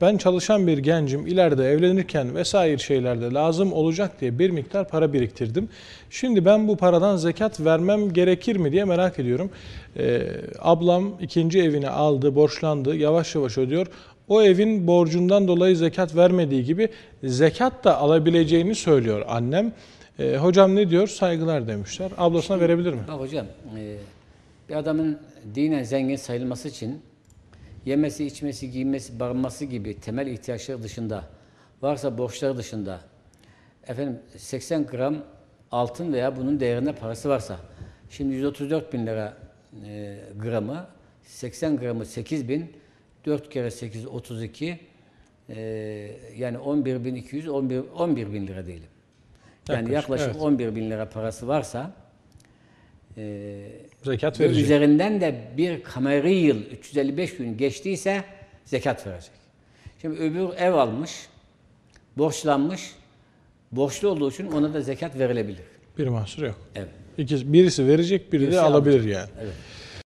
Ben çalışan bir gencim ileride evlenirken vesaire şeylerde lazım olacak diye bir miktar para biriktirdim. Şimdi ben bu paradan zekat vermem gerekir mi diye merak ediyorum. Ee, ablam ikinci evini aldı, borçlandı, yavaş yavaş ödüyor. O evin borcundan dolayı zekat vermediği gibi zekat da alabileceğini söylüyor annem. Ee, hocam ne diyor? Saygılar demişler. Ablasına verebilir mi? Bak hocam, e, bir adamın dinen zengin sayılması için yemesi, içmesi, giyinmesi, barınması gibi temel ihtiyaçları dışında, varsa borçları dışında, efendim 80 gram altın veya bunun değerinde parası varsa, şimdi 134 bin lira e, gramı, 80 gramı 8 bin, 4 kere 8 32, e, yani 11 bin 200, 11, 11 bin lira diyelim. Yani Yaklaşık, yaklaşık evet. 11 bin lira parası varsa, e, Zekat ve verecek. üzerinden de bir kameri yıl 355 gün geçtiyse zekat verecek. Şimdi öbür ev almış, borçlanmış, borçlu olduğu için ona da zekat verilebilir. Bir mahsur yok. Evet. İkisi, birisi verecek, biri de Birisi alabilir yani. Evet.